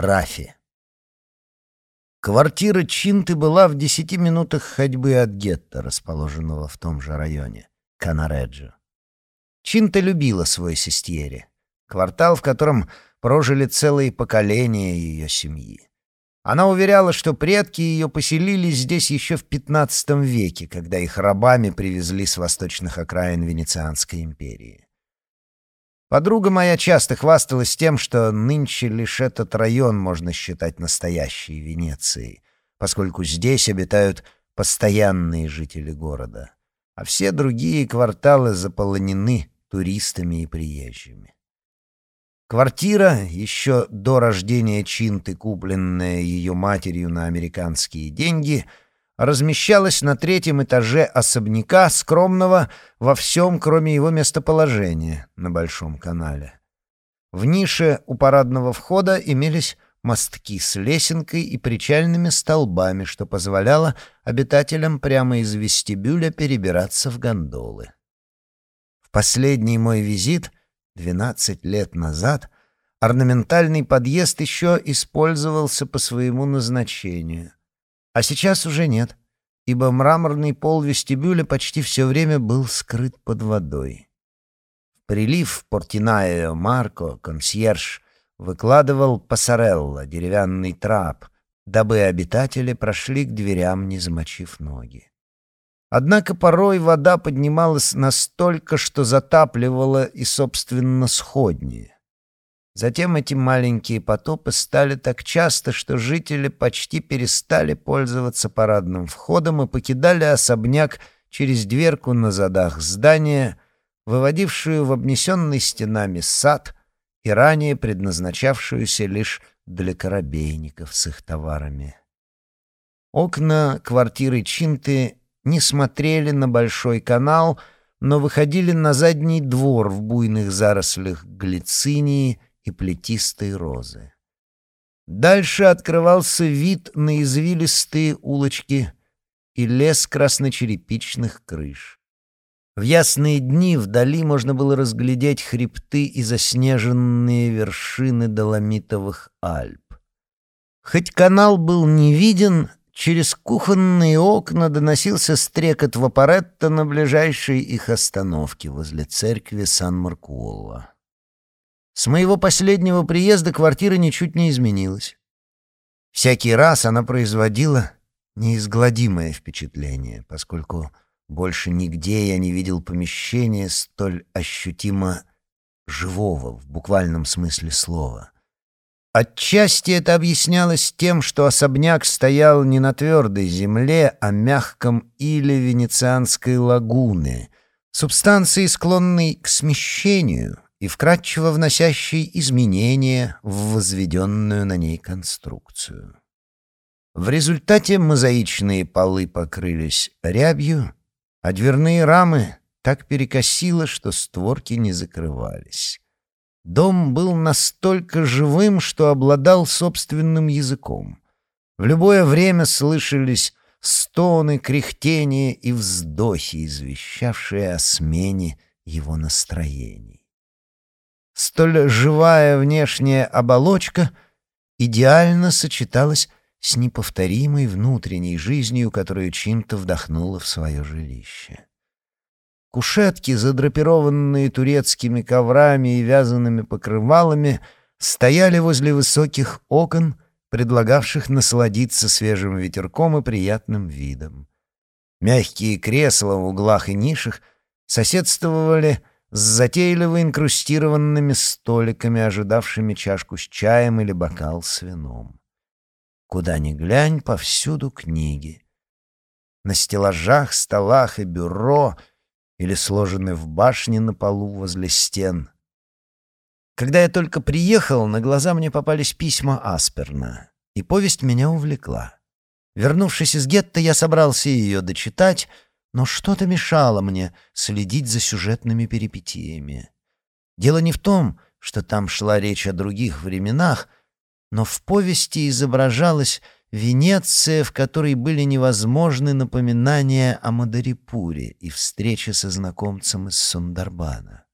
Рафи. Квартира Чинты была в десяти минутах ходьбы от гетто, расположенного в том же районе, Канареджо. Чинта любила свой Сестьери, квартал, в котором прожили целые поколения ее семьи. Она уверяла, что предки ее поселились здесь еще в XV веке, когда их рабами привезли с восточных окраин Венецианской империи. Подруга моя часто хвасталась тем, что нынче лишь этот район можно считать настоящей Венецией, поскольку здесь обитают постоянные жители города, а все другие кварталы заполонены туристами и приезжими. Квартира, еще до рождения Чинты, купленная ее матерью на американские деньги — размещалась на третьем этаже особняка, скромного во всем, кроме его местоположения на Большом канале. В нише у парадного входа имелись мостки с лесенкой и причальными столбами, что позволяло обитателям прямо из вестибюля перебираться в гондолы. В последний мой визит, 12 лет назад, орнаментальный подъезд еще использовался по своему назначению. А сейчас уже нет, ибо мраморный пол вестибюля почти все время был скрыт под водой. В прилив Портинаио Марко, консьерж, выкладывал пассарелло, деревянный трап, дабы обитатели прошли к дверям, не замочив ноги. Однако порой вода поднималась настолько, что затапливала и, собственно, сходнее. Затем эти маленькие потопы стали так часто, что жители почти перестали пользоваться парадным входом и покидали особняк через дверку на задах здания, выводившую в обнесенный стенами сад и ранее предназначавшуюся лишь для корабейников с их товарами. Окна квартиры Чинты не смотрели на большой канал, но выходили на задний двор в буйных зарослях глицинии и плетистой розы. Дальше открывался вид на извилистые улочки и лес красночерепичных крыш. В ясные дни вдали можно было разглядеть хребты и заснеженные вершины Доломитовых Альп. Хоть канал был не виден, через кухонные окна доносился стрекот вапоретта на ближайшей их остановке возле церкви Сан-Маркуолла. С моего последнего приезда квартира ничуть не изменилась. Всякий раз она производила неизгладимое впечатление, поскольку больше нигде я не видел помещения столь ощутимо живого в буквальном смысле слова. Отчасти это объяснялось тем, что особняк стоял не на твердой земле, а мягком иле Венецианской лагуны, субстанции, склонной к смещению и вкратчиво вносящий изменения в возведенную на ней конструкцию. В результате мозаичные полы покрылись рябью, а дверные рамы так перекосило, что створки не закрывались. Дом был настолько живым, что обладал собственным языком. В любое время слышались стоны, кряхтения и вздохи, извещавшие о смене его настроений. Столь живая внешняя оболочка идеально сочеталась с неповторимой внутренней жизнью, которую Чинта вдохнула в свое жилище. Кушетки, задрапированные турецкими коврами и вязаными покрывалами, стояли возле высоких окон, предлагавших насладиться свежим ветерком и приятным видом. Мягкие кресла в углах и нишах соседствовали с затейливо инкрустированными столиками, ожидавшими чашку с чаем или бокал с вином. Куда ни глянь, повсюду книги. На стеллажах, столах и бюро или сложены в башне на полу возле стен. Когда я только приехал, на глаза мне попались письма Асперна, и повесть меня увлекла. Вернувшись из гетто, я собрался ее дочитать — но что-то мешало мне следить за сюжетными перипетиями. Дело не в том, что там шла речь о других временах, но в повести изображалась Венеция, в которой были невозможны напоминания о Мадарипуре и встрече со знакомцем из Сундарбана.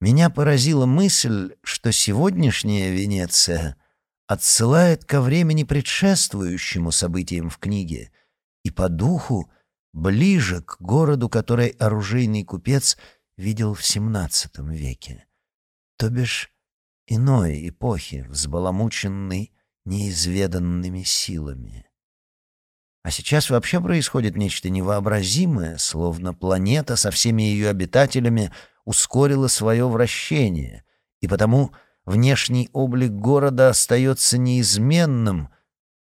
Меня поразила мысль, что сегодняшняя Венеция отсылает ко времени предшествующему событиям в книге и по духу ближе к городу, который оружейный купец видел в XVII веке, то бишь иной эпохи, взбаламученной неизведанными силами. А сейчас вообще происходит нечто невообразимое, словно планета со всеми ее обитателями ускорила свое вращение, и потому внешний облик города остается неизменным,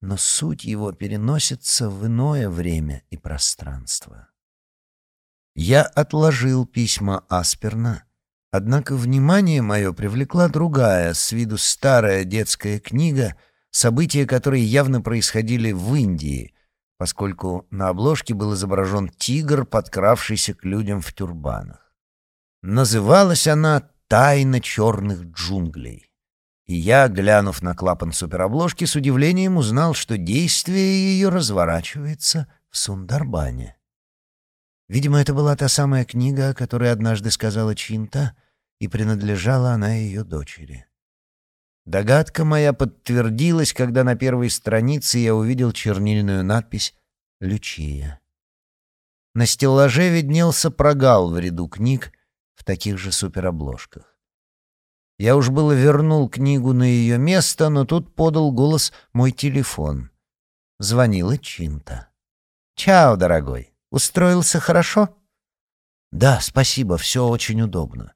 но суть его переносится в иное время и пространство. Я отложил письма Асперна, однако внимание мое привлекла другая, с виду старая детская книга, события которые явно происходили в Индии, поскольку на обложке был изображен тигр, подкравшийся к людям в тюрбанах. Называлась она «Тайна черных джунглей». И я, глянув на клапан суперобложки, с удивлением узнал, что действие ее разворачивается в Сундарбане. Видимо, это была та самая книга, о которой однажды сказала Чинта, и принадлежала она ее дочери. Догадка моя подтвердилась, когда на первой странице я увидел чернильную надпись «Лючия». На стеллаже виднелся прогал в ряду книг в таких же суперобложках. Я уж было вернул книгу на ее место, но тут подал голос мой телефон. Звонила Чинта. «Чао, дорогой. Устроился хорошо?» «Да, спасибо, все очень удобно».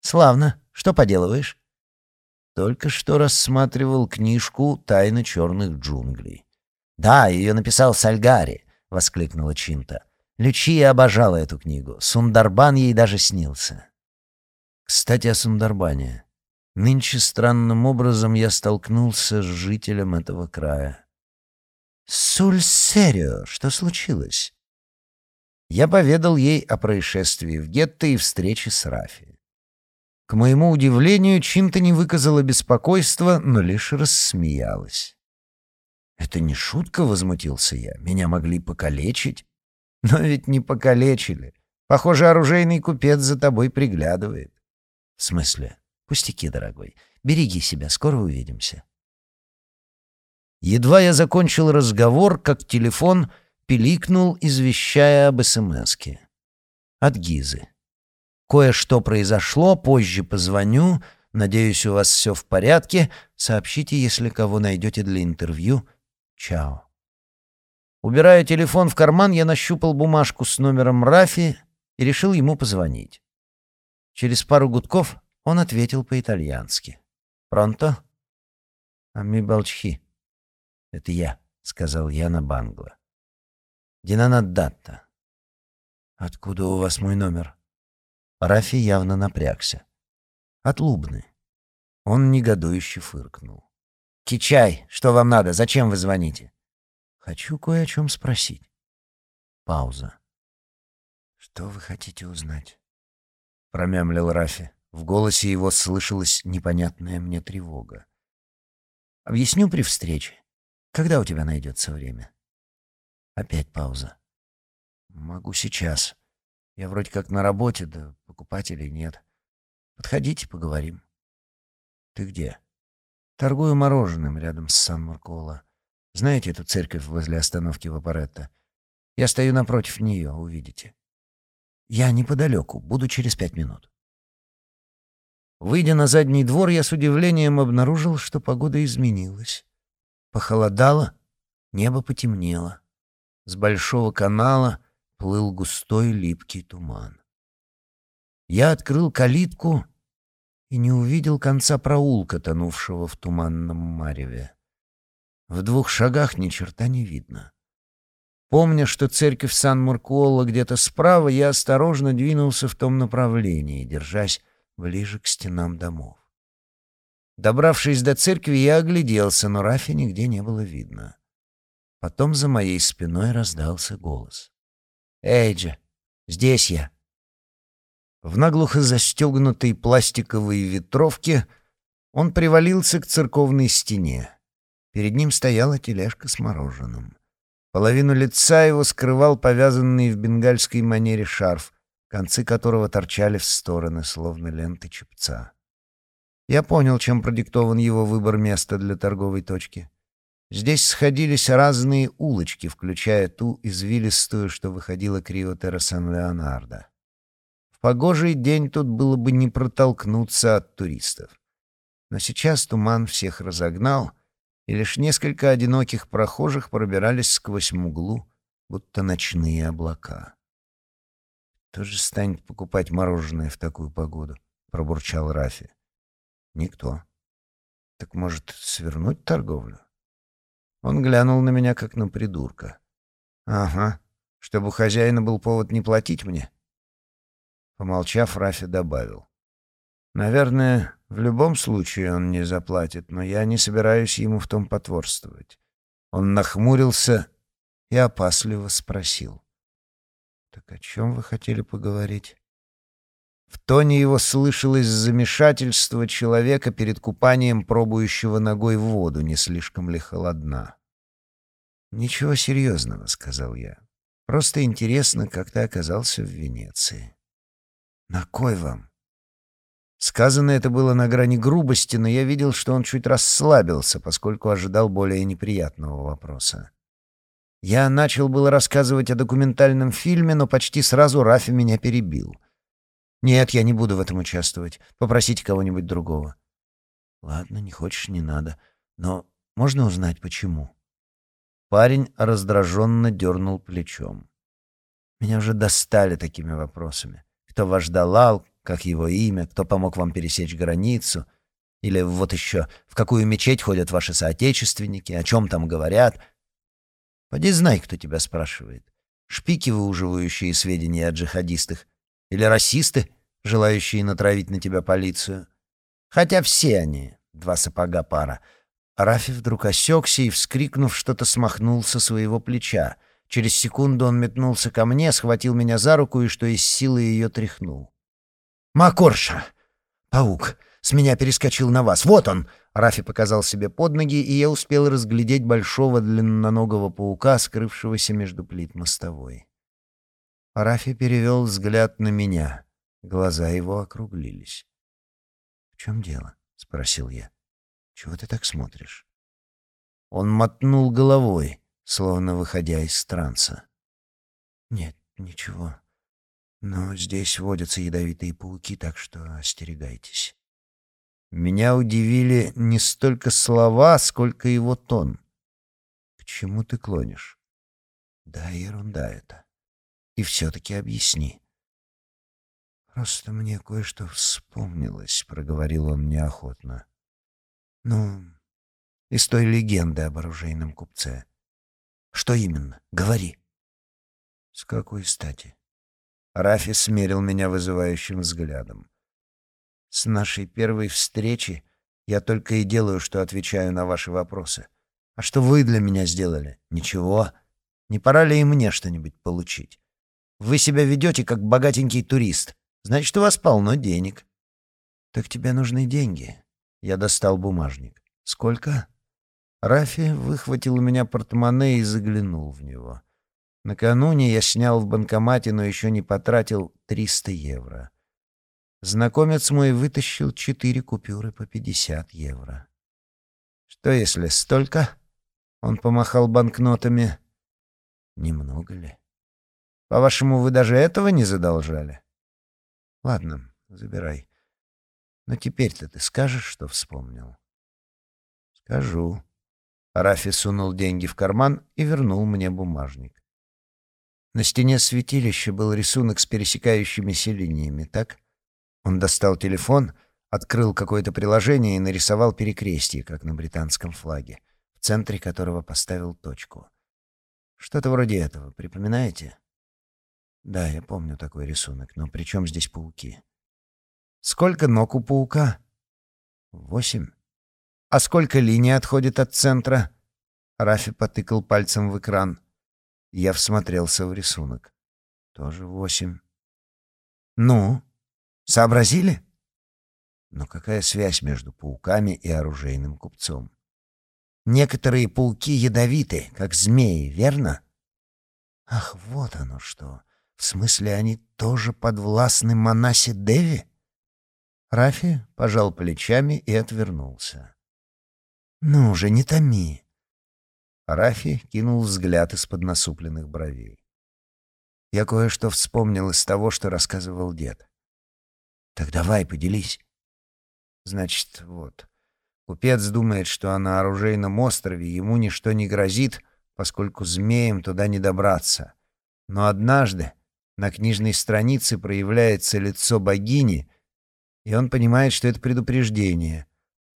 «Славно. Что поделываешь?» «Только что рассматривал книжку «Тайны черных джунглей». «Да, ее написал Сальгари», — воскликнула Чинта. Лючия обожала эту книгу. Сундарбан ей даже снился. Кстати, о Сундарбане. Нынче странным образом я столкнулся с жителем этого края. «Сульсерио, что случилось?» Я поведал ей о происшествии в гетто и встрече с Рафи. К моему удивлению, Чинта не выказала беспокойства, но лишь рассмеялась. «Это не шутка», — возмутился я. «Меня могли покалечить». «Но ведь не покалечили. Похоже, оружейный купец за тобой приглядывает». «В смысле?» «Пустяки, дорогой. Береги себя, скоро увидимся». Едва я закончил разговор, как телефон пиликнул, извещая об СМСке. От Гизы. «Кое-что произошло, позже позвоню. Надеюсь, у вас все в порядке. Сообщите, если кого найдете для интервью. Чао». Убирая телефон в карман, я нащупал бумажку с номером Рафи и решил ему позвонить. Через пару гудков он ответил по-итальянски. «Пронто?» «Ами Балчхи». «Это я», — сказал я на бангла. Динанаддатта. Откуда у вас мой номер? Рафи явно напрягся. От Лубны. Он негодующе фыркнул. «Кичай, что вам надо? Зачем вы звоните?» «Хочу кое о чем спросить». Пауза. «Что вы хотите узнать?» Промямлил Рафи. В голосе его слышалась непонятная мне тревога. «Объясню при встрече. Когда у тебя найдется время?» Опять пауза. «Могу сейчас. Я вроде как на работе, да покупателей нет. Подходите, поговорим». «Ты где?» «Торгую мороженым рядом с Сан-Марколо. Знаете эту церковь возле остановки Вапоретто? Я стою напротив нее, увидите. Я неподалеку, буду через пять минут». Выйдя на задний двор, я с удивлением обнаружил, что погода изменилась. Похолодало, небо потемнело. С большого канала плыл густой липкий туман. Я открыл калитку и не увидел конца проулка, тонувшего в туманном мареве. В двух шагах ни черта не видно. Помня, что церковь Сан-Маркуоло где-то справа, я осторожно двинулся в том направлении, держась ближе к стенам домов. Добравшись до церкви, я огляделся, но Рафи нигде не было видно. Потом за моей спиной раздался голос. «Эйджи, здесь я!» В наглухо застегнутой пластиковой ветровке он привалился к церковной стене. Перед ним стояла тележка с мороженым. Половину лица его скрывал повязанный в бенгальской манере шарф, концы которого торчали в стороны, словно ленты чепца. Я понял, чем продиктован его выбор места для торговой точки. Здесь сходились разные улочки, включая ту извилистую, что выходила к Рио-Терра Сан-Леонардо. В погожий день тут было бы не протолкнуться от туристов. Но сейчас туман всех разогнал, и лишь несколько одиноких прохожих пробирались сквозь мглу, будто ночные облака. «Кто же станет покупать мороженое в такую погоду?» — пробурчал Рафи. «Никто. Так, может, свернуть торговлю?» Он глянул на меня, как на придурка. «Ага, чтобы у хозяина был повод не платить мне?» Помолчав, Рафи добавил. «Наверное, в любом случае он не заплатит, но я не собираюсь ему в том потворствовать». Он нахмурился и опасливо спросил. «Так о чем вы хотели поговорить?» В тоне его слышалось замешательство человека перед купанием, пробующего ногой в воду, не слишком ли холодна. «Ничего серьезного», — сказал я. «Просто интересно, как ты оказался в Венеции». «На кой вам?» Сказано это было на грани грубости, но я видел, что он чуть расслабился, поскольку ожидал более неприятного вопроса. Я начал было рассказывать о документальном фильме, но почти сразу Рафи меня перебил. «Нет, я не буду в этом участвовать. Попросите кого-нибудь другого». «Ладно, не хочешь, не надо. Но можно узнать, почему?» Парень раздраженно дернул плечом. «Меня уже достали такими вопросами. Кто ваш далал, как его имя, кто помог вам пересечь границу, или вот еще, в какую мечеть ходят ваши соотечественники, о чем там говорят». Поди знай, кто тебя спрашивает. Шпики, выуживающие сведения о джихадистах, или расисты, желающие натравить на тебя полицию. Хотя все они — два сапога пара. Рафи вдруг осекся и, вскрикнув, что-то смахнул со своего плеча. Через секунду он метнулся ко мне, схватил меня за руку и, что из силы, ее тряхнул. «Макорша! Паук! С меня перескочил на вас! Вот он!» Рафи показал себе под ноги, и я успел разглядеть большого длинноногого паука, скрывшегося между плит мостовой. Рафи перевел взгляд на меня. Глаза его округлились. «В чем дело?» — спросил я. «Чего ты так смотришь?» Он мотнул головой, словно выходя из транса. «Нет, ничего. Но здесь водятся ядовитые пауки, так что остерегайтесь». Меня удивили не столько слова, сколько его тон. «К чему ты клонишь?» «Да, ерунда это. И все-таки объясни». «Просто мне кое-что вспомнилось», — проговорил он неохотно. «Ну, из той легенды об оружейном купце. Что именно? Говори». «С какой стати?» Рафи смерил меня вызывающим взглядом. С нашей первой встречи я только и делаю, что отвечаю на ваши вопросы. А что вы для меня сделали? Ничего. Не пора ли и мне что-нибудь получить? Вы себя ведете как богатенький турист. Значит, у вас полно денег. Так тебе нужны деньги. Я достал бумажник. Сколько? Рафи выхватил у меня портмоне и заглянул в него. Накануне я снял в банкомате, но еще не потратил 300 евро. Знакомец мой вытащил четыре купюры по пятьдесят евро. «Что, если столько?» Он помахал банкнотами. «Немного ли? По-вашему, вы даже этого не задолжали?» «Ладно, забирай. Но теперь-то ты скажешь, что вспомнил?» «Скажу». Рафи сунул деньги в карман и вернул мне бумажник. На стене святилища был рисунок с пересекающимися линиями, так? Он достал телефон, открыл какое-то приложение и нарисовал перекрестие, как на британском флаге, в центре которого поставил точку. Что-то вроде этого, припоминаете? Да, я помню такой рисунок, но при чем здесь пауки? Сколько ног у паука? Восемь. А сколько линий отходит от центра? Рафи потыкал пальцем в экран. Я всмотрелся в рисунок. Тоже восемь. Ну, Сообразили? Но какая связь между пауками и оружейным купцом? Некоторые пауки ядовиты, как змеи, верно? Ах, вот оно что. В смысле, они тоже подвластны Манасе Деви? Рафи пожал плечами и отвернулся. «Ну уже не томи!» Рафи кинул взгляд из-под насупленных бровей. Я кое-что вспомнил из того, что рассказывал дед. «Так давай, поделись». «Значит, вот. Купец думает, что на оружейном острове ему ничто не грозит, поскольку змеям туда не добраться. Но однажды на книжной странице проявляется лицо богини, и он понимает, что это предупреждение.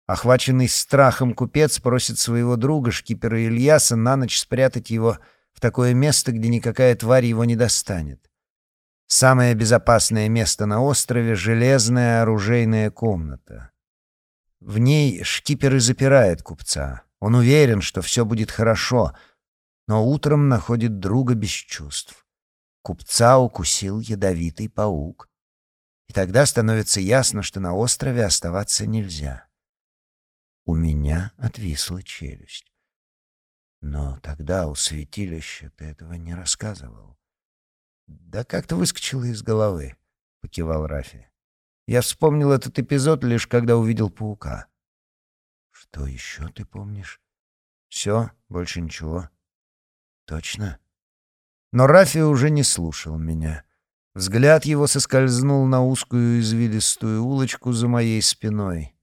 Охваченный страхом купец просит своего друга, шкипера Ильяса, на ночь спрятать его в такое место, где никакая тварь его не достанет. Самое безопасное место на острове — железная оружейная комната. В ней шкипер и запирает купца. Он уверен, что все будет хорошо, но утром находит друга без чувств. Купца укусил ядовитый паук. И тогда становится ясно, что на острове оставаться нельзя. У меня отвисла челюсть. Но тогда у святилища ты этого не рассказывал. Да как-то выскочило из головы, покивал Рафи. Я вспомнил этот эпизод лишь когда увидел паука. Что еще ты помнишь? Все, больше ничего. Точно? Но Рафи уже не слушал меня. Взгляд его соскользнул на узкую извилистую улочку за моей спиной.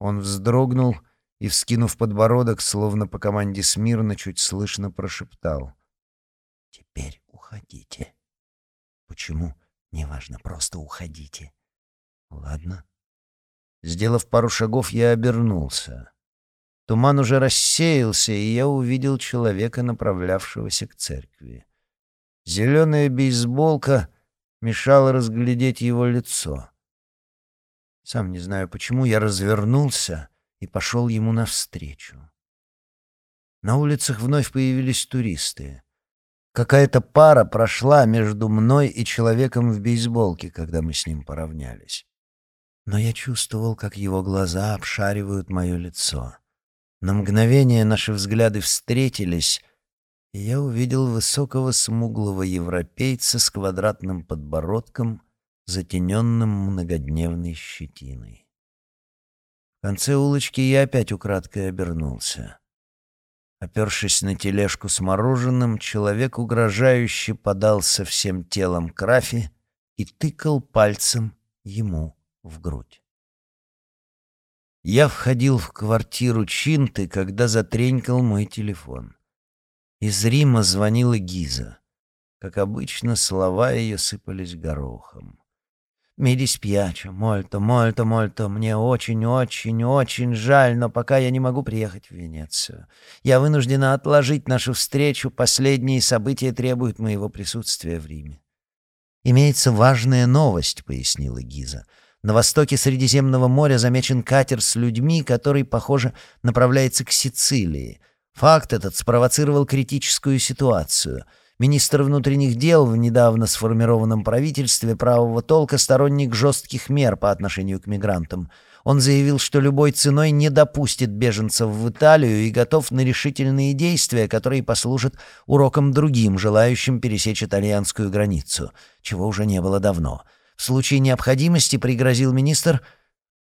Он вздрогнул и, вскинув подбородок, словно по команде смирно, чуть слышно прошептал. «Теперь уходите». «Почему?» «Неважно, просто уходите». «Ладно». Сделав пару шагов, я обернулся. Туман уже рассеялся, и я увидел человека, направлявшегося к церкви. Зеленая бейсболка мешала разглядеть его лицо. Сам не знаю почему, я развернулся и пошел ему навстречу. На улицах вновь появились туристы. Какая-то пара прошла между мной и человеком в бейсболке, когда мы с ним поравнялись. Но я чувствовал, как его глаза обшаривают мое лицо. На мгновение наши взгляды встретились, и я увидел высокого смуглого европейца с квадратным подбородком, затененным многодневной щетиной. В конце улочки я опять украдкой обернулся. Опершись на тележку с мороженым, человек угрожающе подался всем телом к Рафи и тыкал пальцем ему в грудь. Я входил в квартиру Чинты, когда затренькал мой телефон. Из Рима звонила Гиза. Как обычно, слова ее сыпались горохом. «Mi dispiace, molto, molto, molto. Мне очень, очень, очень жаль, но пока я не могу приехать в Венецию. Я вынуждена отложить нашу встречу. Последние события требуют моего присутствия в Риме». «Имеется важная новость», — пояснила Гиза. «На востоке Средиземного моря замечен катер с людьми, который, похоже, направляется к Сицилии. Факт этот спровоцировал критическую ситуацию — Министр внутренних дел в недавно сформированном правительстве правого толка сторонник жестких мер по отношению к мигрантам. Он заявил, что любой ценой не допустит беженцев в Италию и готов на решительные действия, которые послужат уроком другим, желающим пересечь итальянскую границу, чего уже не было давно. В случае необходимости, пригрозил министр,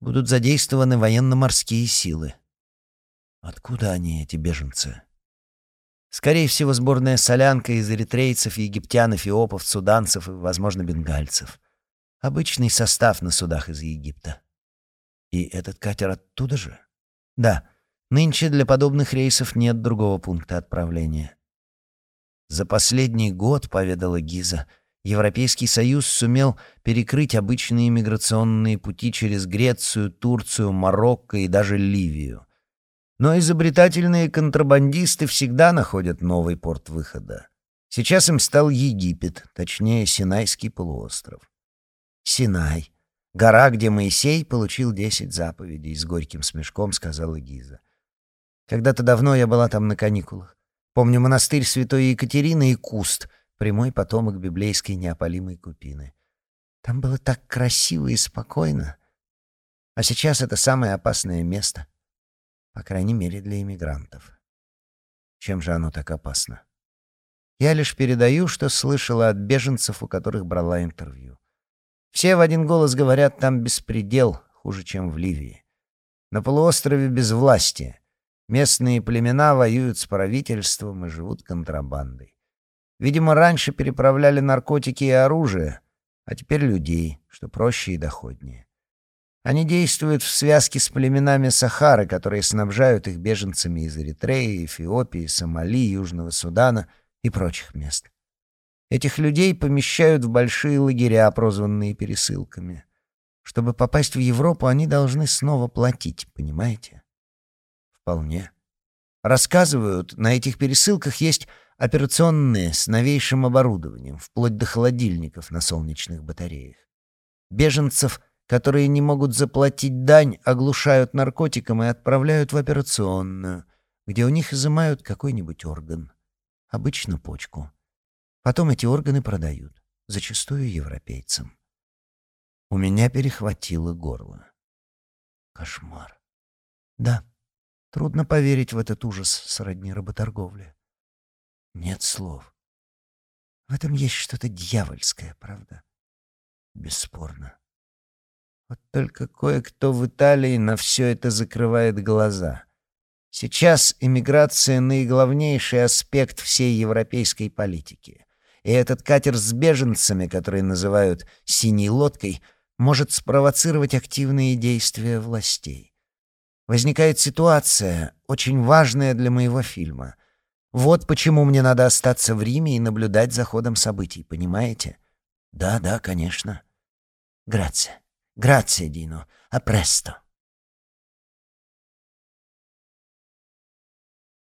будут задействованы военно-морские силы. Откуда они, эти беженцы? Скорее всего, сборная солянка из эритрейцев, египтян, эфиопов, суданцев и, возможно, бенгальцев. Обычный состав на судах из Египта. И этот катер оттуда же? Да. Нынче для подобных рейсов нет другого пункта отправления. За последний год, поведала Гиза, Европейский Союз сумел перекрыть обычные миграционные пути через Грецию, Турцию, Марокко и даже Ливию. Но изобретательные контрабандисты всегда находят новый порт выхода. Сейчас им стал Египет, точнее, Синайский полуостров. Синай. Гора, где Моисей получил десять заповедей, с горьким смешком сказала Гиза. Когда-то давно я была там на каникулах. Помню монастырь Святой Екатерины и куст, прямой потомок библейской неопалимой купины. Там было так красиво и спокойно. А сейчас это самое опасное место — по крайней мере, для иммигрантов. Чем же оно так опасно? Я лишь передаю, что слышала от беженцев, у которых брала интервью. Все в один голос говорят, там беспредел, хуже, чем в Ливии. На полуострове безвластие. Местные племена воюют с правительством и живут контрабандой. Видимо, раньше переправляли наркотики и оружие, а теперь людей, что проще и доходнее. Они действуют в связке с племенами Сахары, которые снабжают их беженцами из Эритреи, Эфиопии, Сомали, Южного Судана и прочих мест. Этих людей помещают в большие лагеря, прозванные пересылками. Чтобы попасть в Европу, они должны снова платить, понимаете? Вполне. Рассказывают, на этих пересылках есть операционные с новейшим оборудованием, вплоть до холодильников на солнечных батареях. Беженцев, которые не могут заплатить дань, оглушают наркотиком и отправляют в операционную, где у них изымают какой-нибудь орган, обычно почку. Потом эти органы продают, зачастую европейцам. У меня перехватило горло. Кошмар. Да, трудно поверить в этот ужас сродни работорговли. Нет слов. В этом есть что-то дьявольское, правда? Бесспорно. Вот только кое-кто в Италии на все это закрывает глаза. Сейчас иммиграция — наиглавнейший аспект всей европейской политики. И этот катер с беженцами, который называют «синей лодкой», может спровоцировать активные действия властей. Возникает ситуация, очень важная для моего фильма. Вот почему мне надо остаться в Риме и наблюдать за ходом событий, понимаете? Да, да, конечно. Грация. Грация, Дино. А престо.